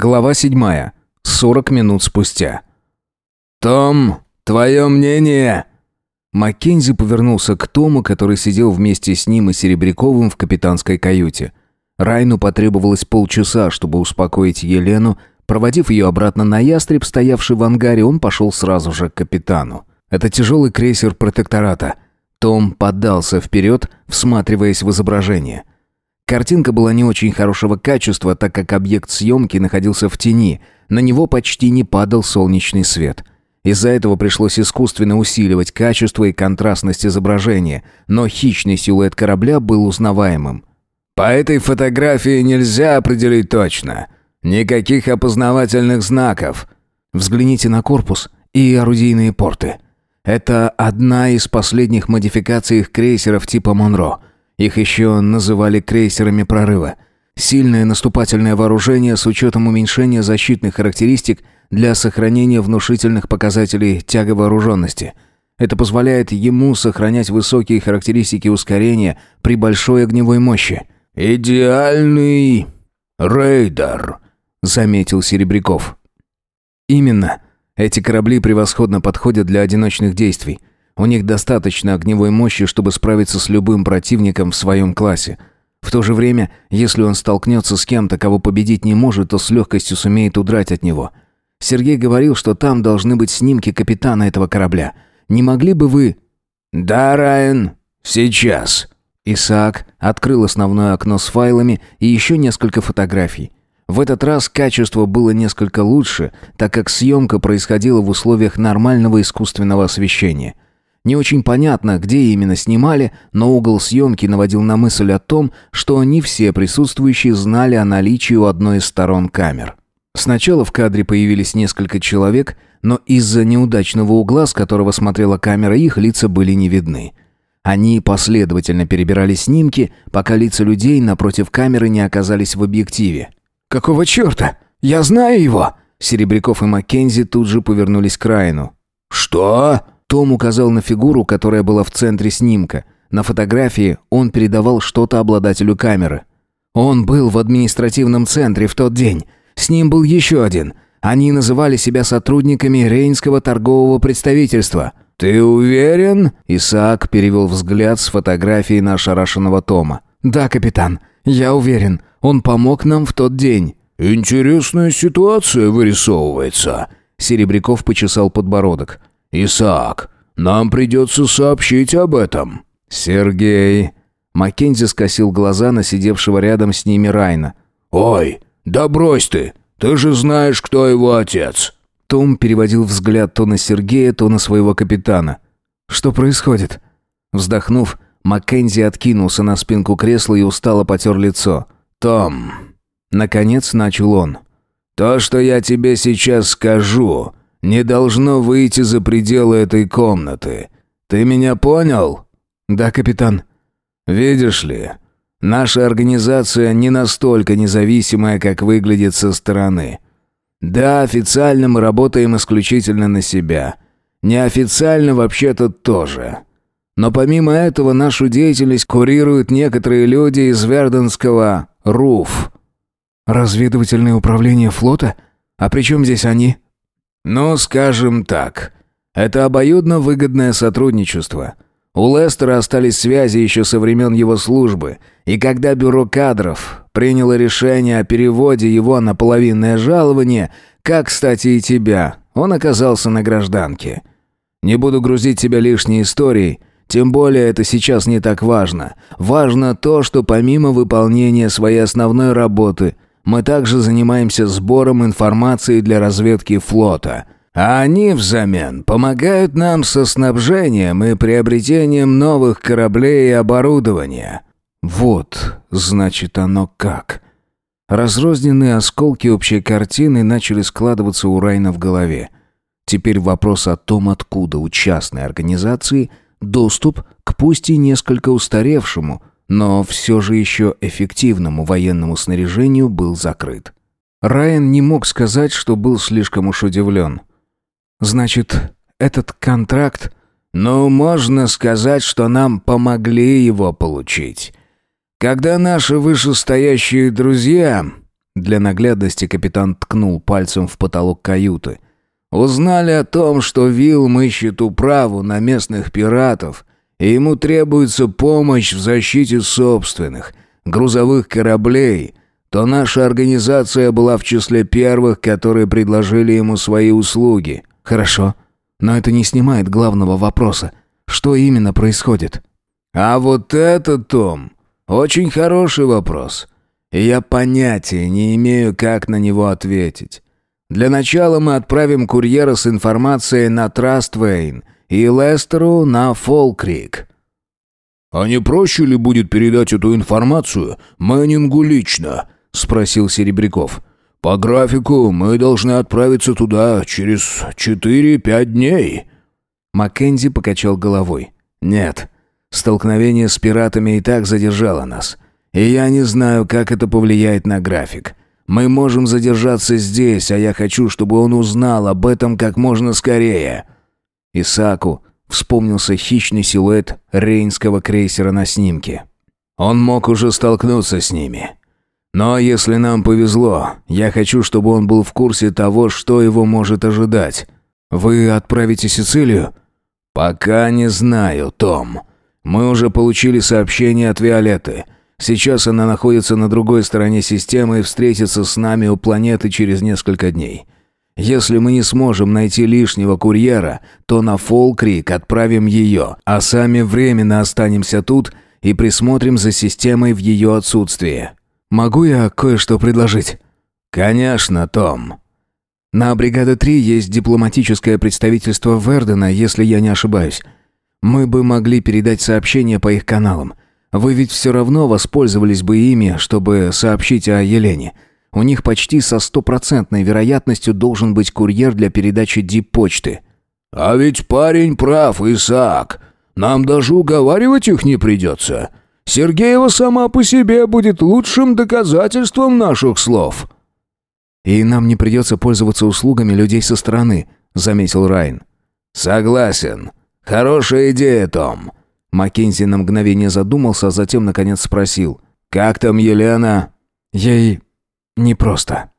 Глава 7. 40 минут спустя. «Том, твое мнение?» Маккензи повернулся к Тому, который сидел вместе с ним и Серебряковым в капитанской каюте. Райну потребовалось полчаса, чтобы успокоить Елену. Проводив ее обратно на ястреб, стоявший в ангаре, он пошел сразу же к капитану. Это тяжелый крейсер протектората. Том поддался вперед, всматриваясь в изображение. Картинка была не очень хорошего качества, так как объект съемки находился в тени, на него почти не падал солнечный свет. Из-за этого пришлось искусственно усиливать качество и контрастность изображения, но хищный силуэт корабля был узнаваемым. «По этой фотографии нельзя определить точно. Никаких опознавательных знаков», Взгляните на корпус и орудийные порты. Это одна из последних модификаций их крейсеров типа «Монро». Их еще называли крейсерами прорыва. Сильное наступательное вооружение с учетом уменьшения защитных характеристик для сохранения внушительных показателей тяговооруженности. Это позволяет ему сохранять высокие характеристики ускорения при большой огневой мощи. «Идеальный рейдер», — заметил Серебряков. «Именно. Эти корабли превосходно подходят для одиночных действий. У них достаточно огневой мощи, чтобы справиться с любым противником в своем классе. В то же время, если он столкнется с кем-то, кого победить не может, то с легкостью сумеет удрать от него. Сергей говорил, что там должны быть снимки капитана этого корабля. Не могли бы вы...» «Да, Райан, сейчас». Исаак открыл основное окно с файлами и еще несколько фотографий. В этот раз качество было несколько лучше, так как съемка происходила в условиях нормального искусственного освещения – не очень понятно, где именно снимали, но угол съемки наводил на мысль о том, что не все присутствующие знали о наличии у одной из сторон камер. Сначала в кадре появились несколько человек, но из-за неудачного угла, с которого смотрела камера, их лица были не видны. Они последовательно перебирали снимки, пока лица людей напротив камеры не оказались в объективе. «Какого черта? Я знаю его!» Серебряков и Маккензи тут же повернулись к Райну. «Что?» Том указал на фигуру, которая была в центре снимка. На фотографии он передавал что-то обладателю камеры. Он был в административном центре в тот день. С ним был еще один. Они называли себя сотрудниками Рейнского торгового представительства. «Ты уверен?» Исаак перевел взгляд с фотографии на ошарашенного Тома. «Да, капитан, я уверен. Он помог нам в тот день». «Интересная ситуация вырисовывается», Серебряков почесал подбородок. «Исаак, нам придется сообщить об этом». «Сергей...» Маккензи скосил глаза на сидевшего рядом с ними Райна. «Ой, да брось ты! Ты же знаешь, кто его отец!» Том переводил взгляд то на Сергея, то на своего капитана. «Что происходит?» Вздохнув, Маккензи откинулся на спинку кресла и устало потер лицо. «Том...» Наконец начал он. «То, что я тебе сейчас скажу, не должно выйти за пределы этой комнаты. Ты меня понял?» «Да, капитан». «Видишь ли, наша организация не настолько независимая, как выглядит со стороны. Да, официально мы работаем исключительно на себя. Неофициально вообще-то тоже. Но помимо этого нашу деятельность курируют некоторые люди из Верденского РУФ». «Разведывательное управление флота? А при чем здесь они?» Но, скажем так, это обоюдно выгодное сотрудничество. У Лестера остались связи еще со времен его службы, и когда бюро кадров приняло решение о переводе его на половинное жалование, как, кстати, и тебя, он оказался на гражданке. Не буду грузить тебя лишней историей, тем более это сейчас не так важно. Важно то, что помимо выполнения своей основной работы – мы также занимаемся сбором информации для разведки флота. А они взамен помогают нам со снабжением и приобретением новых кораблей и оборудования. Вот, значит, оно как. Разрозненные осколки общей картины начали складываться у Райна в голове. Теперь вопрос о том, откуда у частной организации доступ к пусть и несколько устаревшему, но все же еще эффективному военному снаряжению был закрыт. Райан не мог сказать, что был слишком уж удивлен. «Значит, этот контракт...» «Ну, можно сказать, что нам помогли его получить. Когда наши вышестоящие друзья...» Для наглядности капитан ткнул пальцем в потолок каюты. «Узнали о том, что Вилм ищет управу на местных пиратов, Ему требуется помощь в защите собственных грузовых кораблей, то наша организация была в числе первых, которые предложили ему свои услуги. Хорошо, но это не снимает главного вопроса. Что именно происходит? А вот это, Том, очень хороший вопрос. И я понятия не имею, как на него ответить. Для начала мы отправим курьера с информацией на Траствейн – и Лестеру на Фолкрик». «А не проще ли будет передать эту информацию Мэнингу лично?» — спросил Серебряков. «По графику мы должны отправиться туда через 4-5 дней». Маккензи покачал головой. «Нет, столкновение с пиратами и так задержало нас. И я не знаю, как это повлияет на график. Мы можем задержаться здесь, а я хочу, чтобы он узнал об этом как можно скорее». Исаку вспомнился хищный силуэт рейнского крейсера на снимке. Он мог уже столкнуться с ними. Но если нам повезло, я хочу, чтобы он был в курсе того, что его может ожидать. Вы отправите Сицилию? Пока не знаю, Том. Мы уже получили сообщение от Виолетты. Сейчас она находится на другой стороне системы и встретится с нами у планеты через несколько дней. Если мы не сможем найти лишнего курьера, то на фолкрик отправим ее, а сами временно останемся тут и присмотрим за системой в ее отсутствии. Могу я кое-что предложить?» «Конечно, Том». «На Бригада-3 есть дипломатическое представительство Вердена, если я не ошибаюсь. Мы бы могли передать сообщение по их каналам. Вы ведь все равно воспользовались бы ими, чтобы сообщить о Елене». У них почти со стопроцентной вероятностью должен быть курьер для передачи дип-почты. «А ведь парень прав, Исаак. Нам даже уговаривать их не придется. Сергеева сама по себе будет лучшим доказательством наших слов». «И нам не придется пользоваться услугами людей со стороны», — заметил Райн. «Согласен. Хорошая идея, Том». Маккензи на мгновение задумался, а затем, наконец, спросил. «Как там Елена?» «Ей Непросто.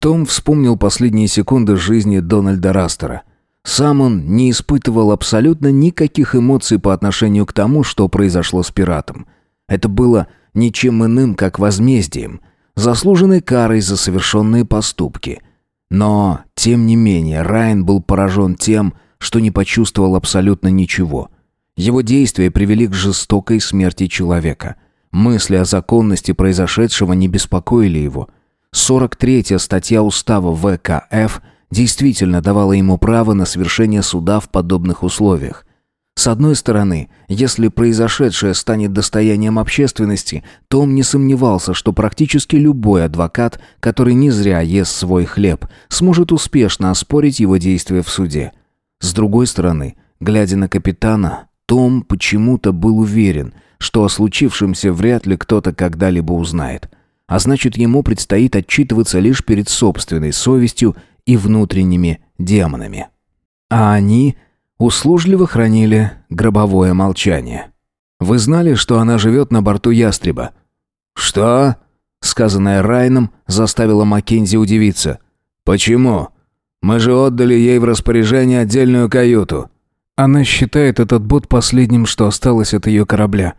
Том вспомнил последние секунды жизни Дональда Растера. Сам он не испытывал абсолютно никаких эмоций по отношению к тому, что произошло с пиратом. Это было ничем иным, как возмездием, заслуженной карой за совершенные поступки. Но, тем не менее, Райан был поражен тем, что не почувствовал абсолютно ничего. Его действия привели к жестокой смерти человека. Мысли о законности произошедшего не беспокоили его – 43-я статья Устава ВКФ действительно давала ему право на совершение суда в подобных условиях. С одной стороны, если произошедшее станет достоянием общественности, то он не сомневался, что практически любой адвокат, который не зря ест свой хлеб, сможет успешно оспорить его действия в суде. С другой стороны, глядя на капитана, том почему-то был уверен, что о случившемся вряд ли кто-то когда-либо узнает а значит ему предстоит отчитываться лишь перед собственной совестью и внутренними демонами. А они услужливо хранили гробовое молчание. «Вы знали, что она живет на борту ястреба?» «Что?» Сказанное Райном заставило Маккензи удивиться. «Почему? Мы же отдали ей в распоряжение отдельную каюту». Она считает этот бот последним, что осталось от ее корабля.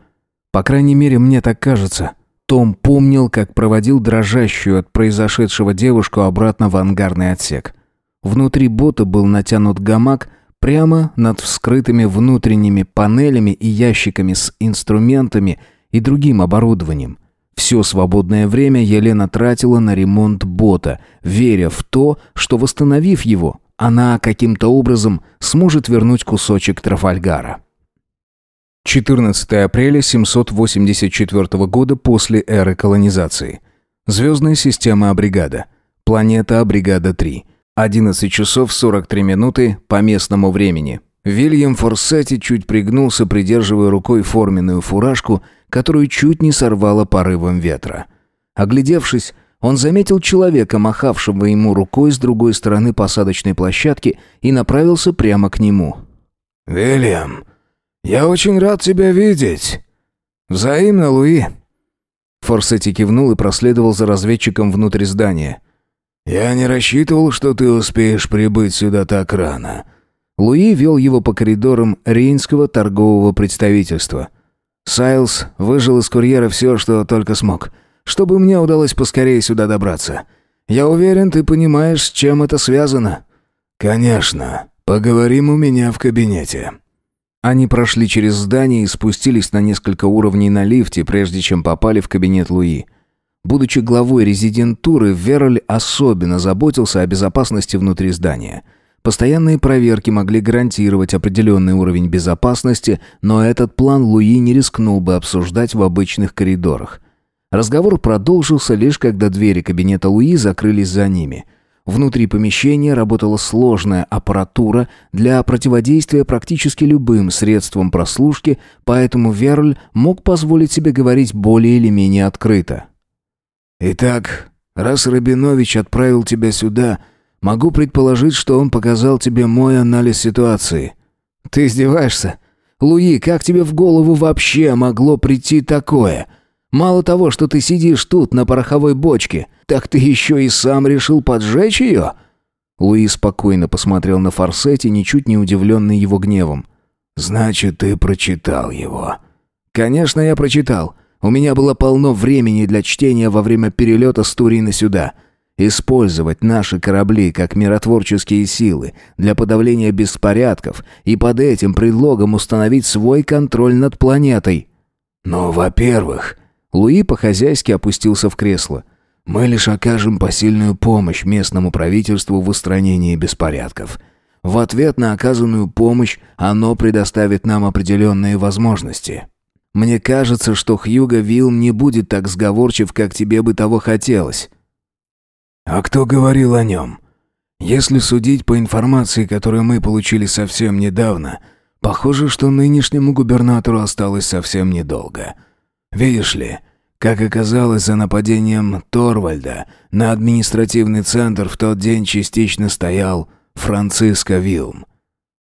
По крайней мере, мне так кажется. Том помнил, как проводил дрожащую от произошедшего девушку обратно в ангарный отсек. Внутри бота был натянут гамак прямо над вскрытыми внутренними панелями и ящиками с инструментами и другим оборудованием. Все свободное время Елена тратила на ремонт бота, веря в то, что восстановив его, она каким-то образом сможет вернуть кусочек Трафальгара. 14 апреля 784 года после эры колонизации. Звездная система Абригада. Планета Абригада-3. 11 часов 43 минуты по местному времени. Вильям Форсетти чуть пригнулся, придерживая рукой форменную фуражку, которую чуть не сорвало порывом ветра. Оглядевшись, он заметил человека, махавшего ему рукой с другой стороны посадочной площадки, и направился прямо к нему. «Вильям!» «Я очень рад тебя видеть!» «Взаимно, Луи!» Форсетти кивнул и проследовал за разведчиком внутрь здания. «Я не рассчитывал, что ты успеешь прибыть сюда так рано». Луи вел его по коридорам Рейнского торгового представительства. Сайлз выжил из курьера все, что только смог, чтобы мне удалось поскорее сюда добраться. Я уверен, ты понимаешь, с чем это связано. «Конечно. Поговорим у меня в кабинете». Они прошли через здание и спустились на несколько уровней на лифте, прежде чем попали в кабинет Луи. Будучи главой резидентуры, Вероль особенно заботился о безопасности внутри здания. Постоянные проверки могли гарантировать определенный уровень безопасности, но этот план Луи не рискнул бы обсуждать в обычных коридорах. Разговор продолжился лишь когда двери кабинета Луи закрылись за ними – Внутри помещения работала сложная аппаратура для противодействия практически любым средствам прослушки, поэтому Верль мог позволить себе говорить более или менее открыто. «Итак, раз Рабинович отправил тебя сюда, могу предположить, что он показал тебе мой анализ ситуации». «Ты издеваешься? Луи, как тебе в голову вообще могло прийти такое?» Мало того, что ты сидишь тут, на пороховой бочке, так ты еще и сам решил поджечь ее?» Луи спокойно посмотрел на Форсетти, ничуть не удивленный его гневом. «Значит, ты прочитал его». «Конечно, я прочитал. У меня было полно времени для чтения во время перелета с Турина сюда. Использовать наши корабли как миротворческие силы для подавления беспорядков и под этим предлогом установить свой контроль над планетой». «Ну, во-первых, Луи по-хозяйски опустился в кресло. «Мы лишь окажем посильную помощь местному правительству в устранении беспорядков. В ответ на оказанную помощь оно предоставит нам определенные возможности. Мне кажется, что Хьюго Вилм не будет так сговорчив, как тебе бы того хотелось». «А кто говорил о нем?» «Если судить по информации, которую мы получили совсем недавно, похоже, что нынешнему губернатору осталось совсем недолго». Видишь ли, как оказалось, за нападением Торвальда на административный центр в тот день частично стоял Франциско Вилм.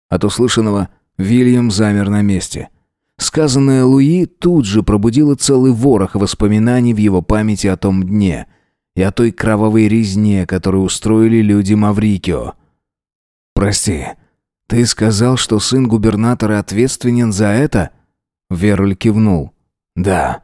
От услышанного Вильям замер на месте. Сказанное Луи тут же пробудило целый ворох воспоминаний в его памяти о том дне и о той кровавой резне, которую устроили люди Маврикио. «Прости, ты сказал, что сын губернатора ответственен за это?» Веруль кивнул. «Да».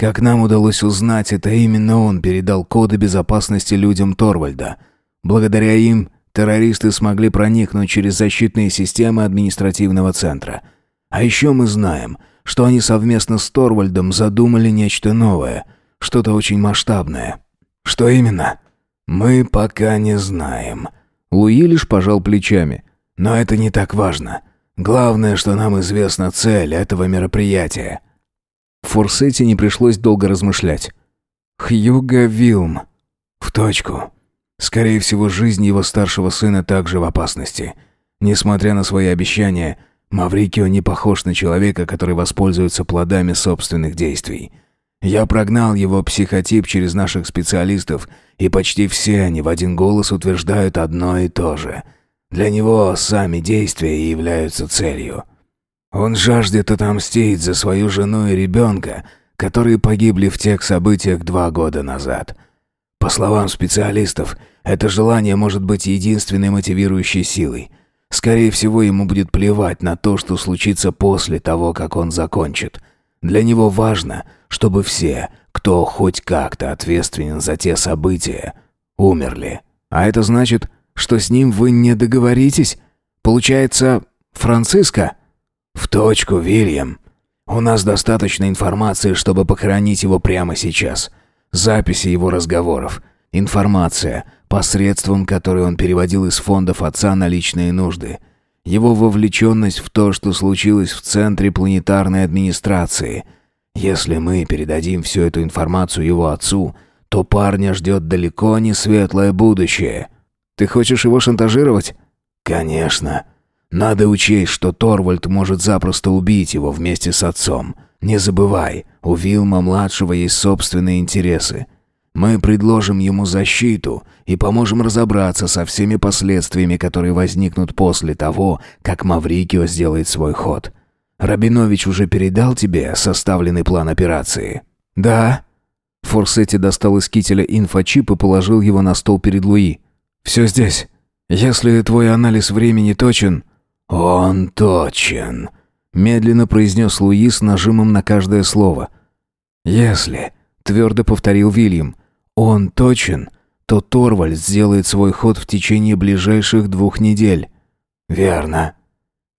Как нам удалось узнать, это именно он передал коды безопасности людям Торвальда. Благодаря им террористы смогли проникнуть через защитные системы административного центра. А еще мы знаем, что они совместно с Торвальдом задумали нечто новое, что-то очень масштабное. Что именно? Мы пока не знаем. Луи лишь пожал плечами. Но это не так важно. Главное, что нам известна цель этого мероприятия. Форсете не пришлось долго размышлять. Хьюго Вилм. В точку. Скорее всего, жизнь его старшего сына также в опасности. Несмотря на свои обещания, Маврикио не похож на человека, который воспользуется плодами собственных действий. Я прогнал его психотип через наших специалистов, и почти все они в один голос утверждают одно и то же. Для него сами действия являются целью. Он жаждет отомстить за свою жену и ребенка, которые погибли в тех событиях два года назад. По словам специалистов, это желание может быть единственной мотивирующей силой. Скорее всего, ему будет плевать на то, что случится после того, как он закончит. Для него важно, чтобы все, кто хоть как-то ответственен за те события, умерли. А это значит, что с ним вы не договоритесь? Получается, Франциско в точку, Вильям. У нас достаточно информации, чтобы похоронить его прямо сейчас. Записи его разговоров. Информация, посредством которой он переводил из фондов отца на личные нужды. Его вовлеченность в то, что случилось в Центре планетарной администрации. Если мы передадим всю эту информацию его отцу, то парня ждет далеко не светлое будущее. Ты хочешь его шантажировать? Конечно. Конечно. Надо учесть, что Торвальд может запросто убить его вместе с отцом. Не забывай, у Вилма-младшего есть собственные интересы. Мы предложим ему защиту и поможем разобраться со всеми последствиями, которые возникнут после того, как Маврикио сделает свой ход. Рабинович уже передал тебе составленный план операции?» «Да». Форсетти достал из кителя инфочип и положил его на стол перед Луи. «Все здесь. Если твой анализ времени точен, «Он точен», — медленно произнес Луи с нажимом на каждое слово. «Если», — твердо повторил Вильям, — «он точен», то Торвальд сделает свой ход в течение ближайших двух недель. «Верно».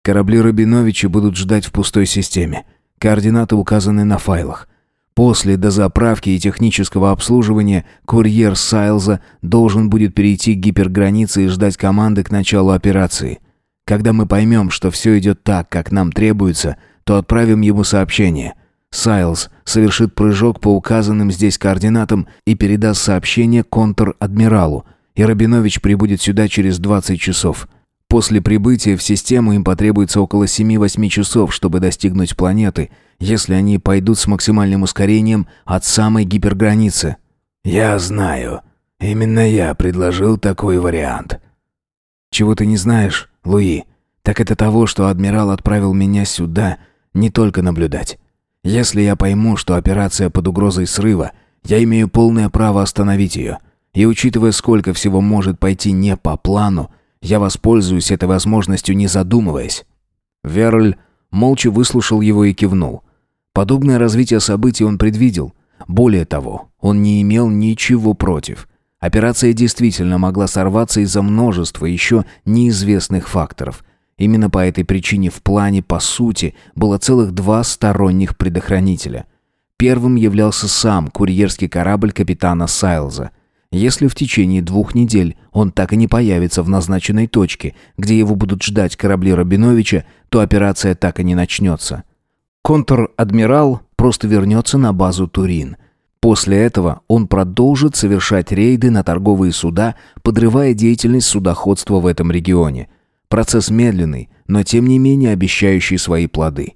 Корабли Рабиновича будут ждать в пустой системе. Координаты указаны на файлах. После дозаправки и технического обслуживания курьер Сайлза должен будет перейти к гипергранице и ждать команды к началу операции. Когда мы поймем, что все идет так, как нам требуется, то отправим ему сообщение. Сайлз совершит прыжок по указанным здесь координатам и передаст сообщение контр-адмиралу. И Рабинович прибудет сюда через 20 часов. После прибытия в систему им потребуется около 7-8 часов, чтобы достигнуть планеты, если они пойдут с максимальным ускорением от самой гиперграницы. «Я знаю. Именно я предложил такой вариант», чего ты не знаешь, Луи, так это того, что адмирал отправил меня сюда не только наблюдать. Если я пойму, что операция под угрозой срыва, я имею полное право остановить ее. И учитывая, сколько всего может пойти не по плану, я воспользуюсь этой возможностью, не задумываясь». Верль молча выслушал его и кивнул. Подобное развитие событий он предвидел. Более того, он не имел ничего против. Операция действительно могла сорваться из-за множества еще неизвестных факторов. Именно по этой причине в плане, по сути, было целых два сторонних предохранителя. Первым являлся сам курьерский корабль капитана Сайлза. Если в течение двух недель он так и не появится в назначенной точке, где его будут ждать корабли Рабиновича, то операция так и не начнется. Контр-адмирал просто вернется на базу Турин – После этого он продолжит совершать рейды на торговые суда, подрывая деятельность судоходства в этом регионе. Процесс медленный, но тем не менее обещающий свои плоды.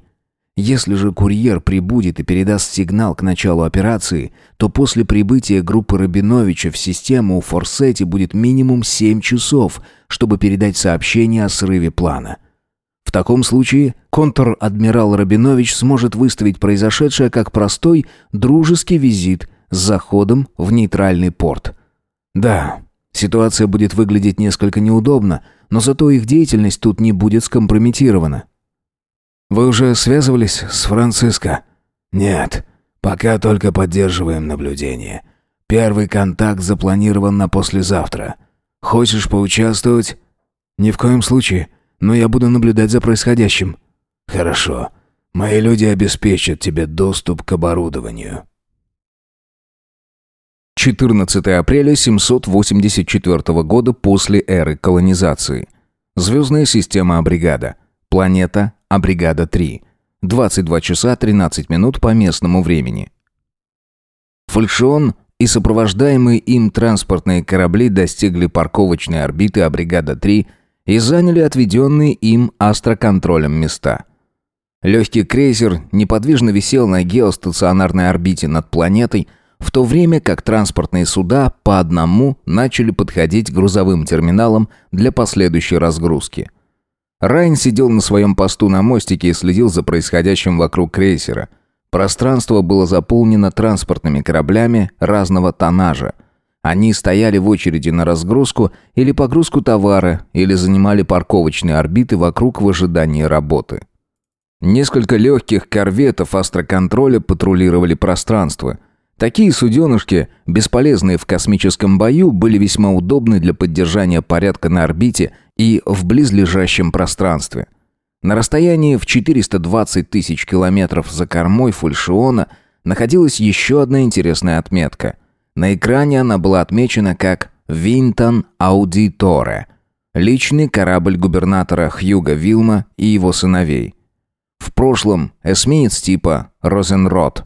Если же курьер прибудет и передаст сигнал к началу операции, то после прибытия группы Рабиновича в систему у Форсете будет минимум 7 часов, чтобы передать сообщение о срыве плана – в таком случае контр-адмирал Рабинович сможет выставить произошедшее как простой дружеский визит с заходом в нейтральный порт. Да, ситуация будет выглядеть несколько неудобно, но зато их деятельность тут не будет скомпрометирована. «Вы уже связывались с Франциско?» «Нет, пока только поддерживаем наблюдение. Первый контакт запланирован на послезавтра. Хочешь поучаствовать?» «Ни в коем случае но я буду наблюдать за происходящим». «Хорошо. Мои люди обеспечат тебе доступ к оборудованию». 14 апреля 784 года после эры колонизации. Звездная система Абригада. Планета Абригада-3. 22 часа 13 минут по местному времени. Фальшион и сопровождаемые им транспортные корабли достигли парковочной орбиты Абригада-3 и заняли отведенные им астроконтролем места. Легкий крейсер неподвижно висел на геостационарной орбите над планетой, в то время как транспортные суда по одному начали подходить к грузовым терминалам для последующей разгрузки. Райн сидел на своем посту на мостике и следил за происходящим вокруг крейсера. Пространство было заполнено транспортными кораблями разного тоннажа – они стояли в очереди на разгрузку или погрузку товара, или занимали парковочные орбиты вокруг в ожидании работы. Несколько легких корветов астроконтроля патрулировали пространство. Такие суденышки, бесполезные в космическом бою, были весьма удобны для поддержания порядка на орбите и в близлежащем пространстве. На расстоянии в 420 тысяч километров за кормой Фульшиона находилась еще одна интересная отметка – на экране она была отмечена как «Винтон Аудиторе» – личный корабль губернатора Хьюга Вилма и его сыновей. В прошлом эсминец типа «Розенрот».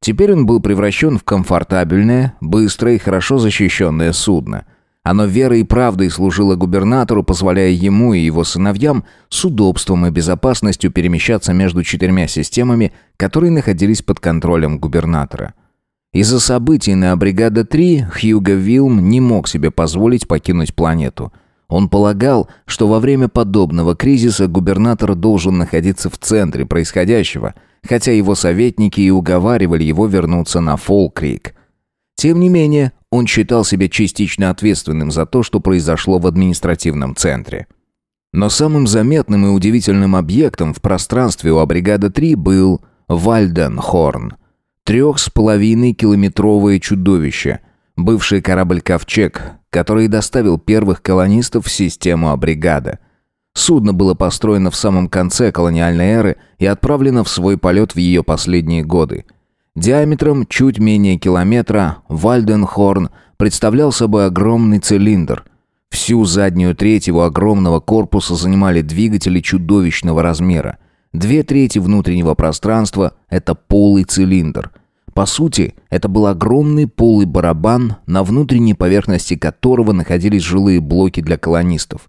Теперь он был превращен в комфортабельное, быстрое и хорошо защищенное судно – оно верой и правдой служило губернатору, позволяя ему и его сыновьям с удобством и безопасностью перемещаться между четырьмя системами, которые находились под контролем губернатора. Из-за событий на бригада 3 Хьюго Вилм не мог себе позволить покинуть планету. Он полагал, что во время подобного кризиса губернатор должен находиться в центре происходящего, хотя его советники и уговаривали его вернуться на Фолкрик. Тем не менее, он считал себя частично ответственным за то, что произошло в административном центре. Но самым заметным и удивительным объектом в пространстве у бригада 3 был Вальденхорн – трех с половиной километровое чудовище, бывший корабль «Ковчег», который доставил первых колонистов в систему Абригада. Судно было построено в самом конце колониальной эры и отправлено в свой полет в ее последние годы. Диаметром чуть менее километра Вальденхорн представлял собой огромный цилиндр. Всю заднюю треть его огромного корпуса занимали двигатели чудовищного размера – Две трети внутреннего пространства – это полый цилиндр. По сути, это был огромный полый барабан, на внутренней поверхности которого находились жилые блоки для колонистов.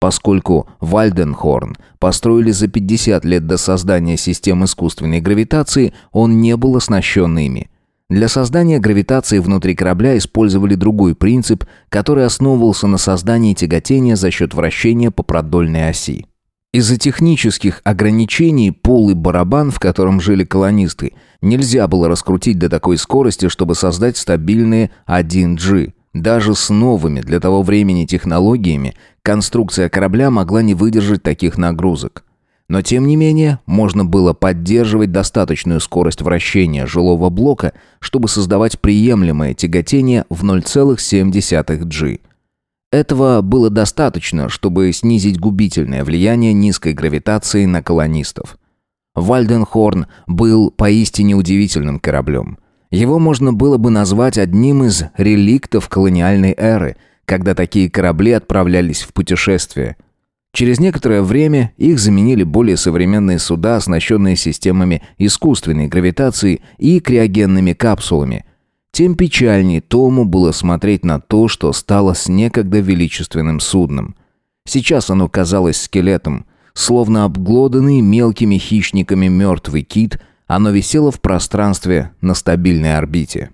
Поскольку Вальденхорн построили за 50 лет до создания систем искусственной гравитации, он не был оснащен ими. Для создания гравитации внутри корабля использовали другой принцип, который основывался на создании тяготения за счет вращения по продольной оси. Из-за технических ограничений пол и барабан, в котором жили колонисты, нельзя было раскрутить до такой скорости, чтобы создать стабильные 1G. Даже с новыми для того времени технологиями конструкция корабля могла не выдержать таких нагрузок. Но тем не менее, можно было поддерживать достаточную скорость вращения жилого блока, чтобы создавать приемлемое тяготение в 0,7G. Этого было достаточно, чтобы снизить губительное влияние низкой гравитации на колонистов. Вальденхорн был поистине удивительным кораблем. Его можно было бы назвать одним из реликтов колониальной эры, когда такие корабли отправлялись в путешествие. Через некоторое время их заменили более современные суда, оснащенные системами искусственной гравитации и криогенными капсулами – тем печальнее Тому было смотреть на то, что стало с некогда величественным судном. Сейчас оно казалось скелетом, словно обглоданный мелкими хищниками мертвый кит, оно висело в пространстве на стабильной орбите.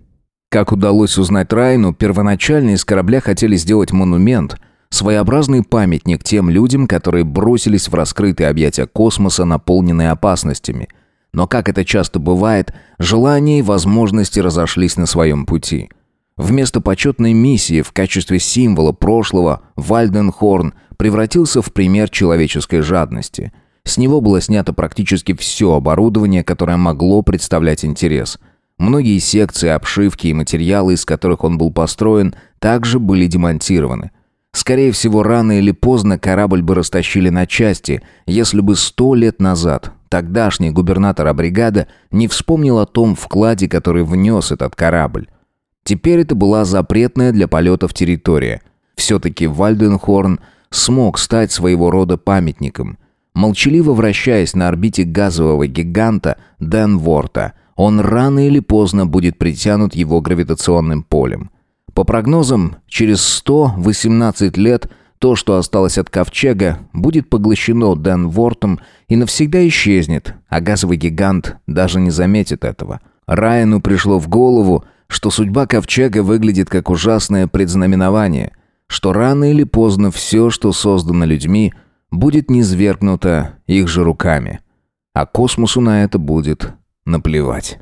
Как удалось узнать Райну, первоначально из корабля хотели сделать монумент, своеобразный памятник тем людям, которые бросились в раскрытые объятия космоса, наполненные опасностями – но, как это часто бывает, желания и возможности разошлись на своем пути. Вместо почетной миссии в качестве символа прошлого Вальденхорн превратился в пример человеческой жадности. С него было снято практически все оборудование, которое могло представлять интерес. Многие секции, обшивки и материалы, из которых он был построен, также были демонтированы. Скорее всего, рано или поздно корабль бы растащили на части, если бы сто лет назад Тогдашний губернатор бригада не вспомнил о том вкладе, который внес этот корабль. Теперь это была запретная для полетов территория. Все-таки Вальденхорн смог стать своего рода памятником. Молчаливо вращаясь на орбите газового гиганта Дэн Ворта, он рано или поздно будет притянут его гравитационным полем. По прогнозам, через 118 лет – то, что осталось от ковчега, будет поглощено Дэнвортом и навсегда исчезнет, а газовый гигант даже не заметит этого. Райану пришло в голову, что судьба ковчега выглядит как ужасное предзнаменование, что рано или поздно все, что создано людьми, будет низвергнуто их же руками. А космосу на это будет наплевать.